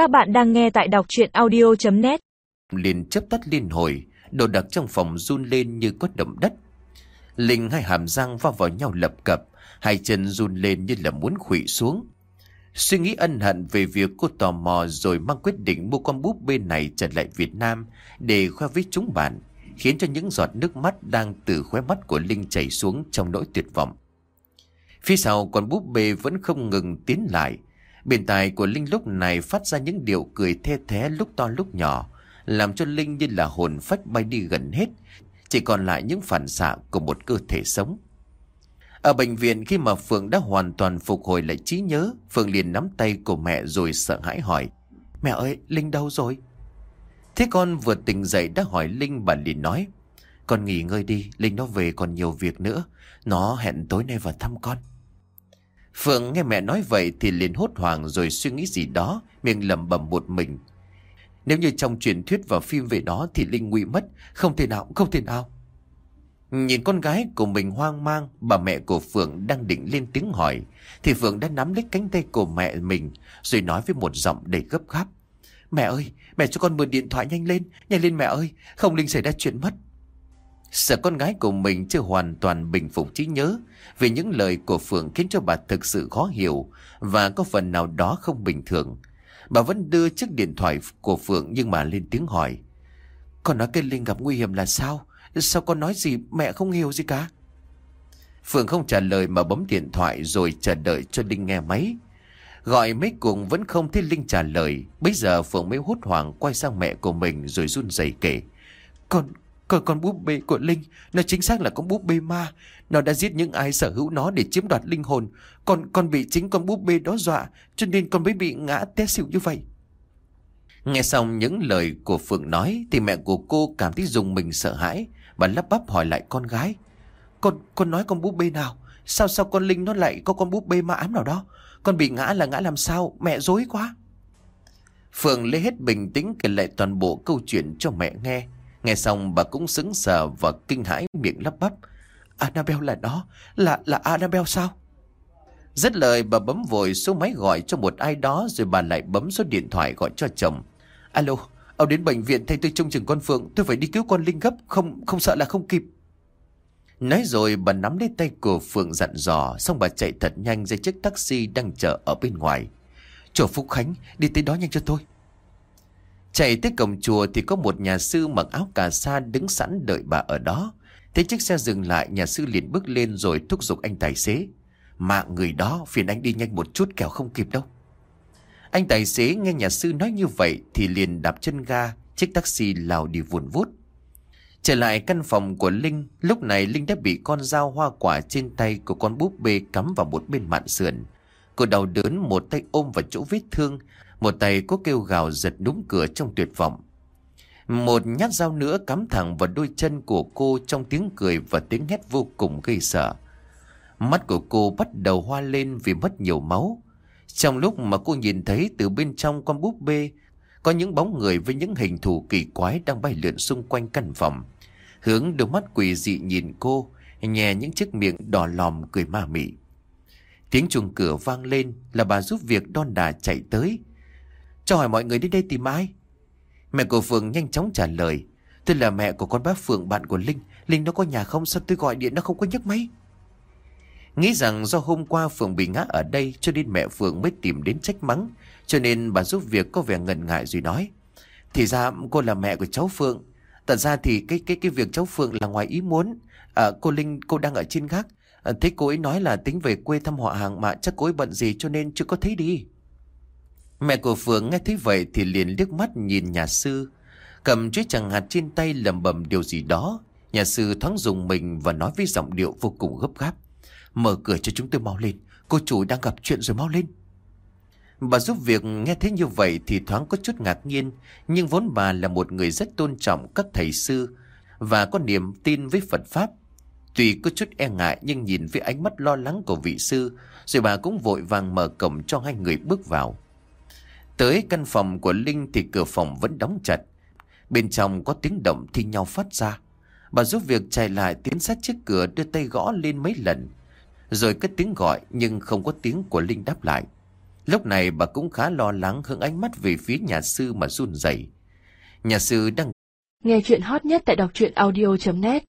Các bạn đang nghe tại đọc chuyện audio.net liền chấp tắt liên hồi, đồ đặc trong phòng run lên như có động đất. Linh hai hàm răng va vào nhau lập cập, hai chân run lên như là muốn khủy xuống. Suy nghĩ ân hận về việc cô tò mò rồi mang quyết định mua con búp bê này trở lại Việt Nam để khoe với chúng bạn, khiến cho những giọt nước mắt đang từ khóe mắt của Linh chảy xuống trong nỗi tuyệt vọng. Phía sau con búp bê vẫn không ngừng tiến lại. Biển tài của Linh lúc này phát ra những điệu cười thê thế lúc to lúc nhỏ, làm cho Linh như là hồn phách bay đi gần hết, chỉ còn lại những phản xạ của một cơ thể sống. Ở bệnh viện khi mà Phượng đã hoàn toàn phục hồi lại trí nhớ, Phượng liền nắm tay của mẹ rồi sợ hãi hỏi. Mẹ ơi, Linh đâu rồi? Thế con vừa tỉnh dậy đã hỏi Linh bà liền nói. Con nghỉ ngơi đi, Linh nó về còn nhiều việc nữa. Nó hẹn tối nay vào thăm con. Phượng nghe mẹ nói vậy thì liền hốt hoảng rồi suy nghĩ gì đó, miệng lẩm bẩm một mình. Nếu như trong truyền thuyết và phim về đó thì Linh nguy mất, không thể nào, không thể nào. Nhìn con gái của mình hoang mang, bà mẹ của Phượng đang định lên tiếng hỏi, thì Phượng đã nắm lấy cánh tay của mẹ mình, rồi nói với một giọng đầy gấp gáp. Mẹ ơi, mẹ cho con mượn điện thoại nhanh lên, nhanh lên mẹ ơi, không Linh xảy ra chuyện mất. Sợ con gái của mình chưa hoàn toàn bình phục trí nhớ vì những lời của Phượng khiến cho bà thực sự khó hiểu và có phần nào đó không bình thường. Bà vẫn đưa chiếc điện thoại của Phượng nhưng mà lên tiếng hỏi. Con nói cái Linh gặp nguy hiểm là sao? Sao con nói gì mẹ không hiểu gì cả? Phượng không trả lời mà bấm điện thoại rồi chờ đợi cho Linh nghe máy. Gọi mấy cùng vẫn không thấy Linh trả lời. Bây giờ Phượng mới hốt hoảng quay sang mẹ của mình rồi run rẩy kể. Con, còn con búp bê của Linh, nó chính xác là con búp bê ma. Nó đã giết những ai sở hữu nó để chiếm đoạt linh hồn. còn con bị chính con búp bê đó dọa, cho nên con mới bị ngã té xỉu như vậy. Nghe xong những lời của Phượng nói thì mẹ của cô cảm thấy dùng mình sợ hãi và lắp bắp hỏi lại con gái. Con con nói con búp bê nào? Sao sao con Linh nó lại có con búp bê ma ám nào đó? Con bị ngã là ngã làm sao? Mẹ dối quá. Phượng lấy hết bình tĩnh kể lại toàn bộ câu chuyện cho mẹ nghe. Nghe xong bà cũng sững sờ và kinh hãi miệng lắp bắp. Annabelle là đó, là là Annabelle sao? Rất lời bà bấm vội số máy gọi cho một ai đó rồi bà lại bấm số điện thoại gọi cho chồng. Alo, ông đến bệnh viện thay tôi trông chừng con Phượng, tôi phải đi cứu con Linh gấp, không không sợ là không kịp. Nói rồi bà nắm lấy tay của Phượng dặn dò, xong bà chạy thật nhanh ra chiếc taxi đang chờ ở bên ngoài. Chỗ Phúc Khánh, đi tới đó nhanh cho tôi. Chạy tới cổng chùa thì có một nhà sư mặc áo cà sa đứng sẵn đợi bà ở đó. Thấy chiếc xe dừng lại, nhà sư liền bước lên rồi thúc giục anh tài xế. Mạng người đó, phiền anh đi nhanh một chút kẻo không kịp đâu. Anh tài xế nghe nhà sư nói như vậy thì liền đạp chân ga, chiếc taxi lao đi vùn vút. Trở lại căn phòng của Linh, lúc này Linh đã bị con dao hoa quả trên tay của con búp bê cắm vào một bên mạn sườn. Cô đau đớn một tay ôm vào chỗ vết thương, một tay có kêu gào giật đúng cửa trong tuyệt vọng. Một nhát dao nữa cắm thẳng vào đôi chân của cô trong tiếng cười và tiếng hét vô cùng gây sợ. Mắt của cô bắt đầu hoa lên vì mất nhiều máu. Trong lúc mà cô nhìn thấy từ bên trong con búp bê, có những bóng người với những hình thù kỳ quái đang bay lượn xung quanh căn phòng. Hướng đôi mắt quỷ dị nhìn cô, nhè những chiếc miệng đỏ lòm cười ma mị. Tiếng chuông cửa vang lên là bà giúp việc đon đà chạy tới. Cho hỏi mọi người đến đây tìm ai? Mẹ của Phượng nhanh chóng trả lời. Tôi là mẹ của con bác Phượng bạn của Linh. Linh nó có nhà không? Sao tôi gọi điện nó không có nhấc máy? Nghĩ rằng do hôm qua Phượng bị ngã ở đây cho nên mẹ Phượng mới tìm đến trách mắng. Cho nên bà giúp việc có vẻ ngần ngại rồi nói. Thì ra cô là mẹ của cháu Phượng. Thật ra thì cái cái cái việc cháu Phượng là ngoài ý muốn. À, cô Linh cô đang ở trên gác. À, thế cô ấy nói là tính về quê thăm họ hàng mà chắc cô ấy bận gì cho nên chưa có thấy đi. Mẹ của Phượng nghe thấy vậy thì liền liếc mắt nhìn nhà sư. Cầm chiếc chẳng hạt trên tay lầm bầm điều gì đó. Nhà sư thoáng dùng mình và nói với giọng điệu vô cùng gấp gáp. Mở cửa cho chúng tôi mau lên. Cô chủ đang gặp chuyện rồi mau lên. Bà giúp việc nghe thấy như vậy thì thoáng có chút ngạc nhiên. Nhưng vốn bà là một người rất tôn trọng các thầy sư và có niềm tin với Phật Pháp. Tuy có chút e ngại nhưng nhìn với ánh mắt lo lắng của vị sư, rồi bà cũng vội vàng mở cổng cho hai người bước vào. Tới căn phòng của Linh thì cửa phòng vẫn đóng chặt. Bên trong có tiếng động thi nhau phát ra. Bà giúp việc chạy lại tiến sát chiếc cửa đưa tay gõ lên mấy lần. Rồi cất tiếng gọi nhưng không có tiếng của Linh đáp lại. Lúc này bà cũng khá lo lắng hướng ánh mắt về phía nhà sư mà run rẩy. Nhà sư đang Nghe chuyện hot nhất tại đọc truyện audio.net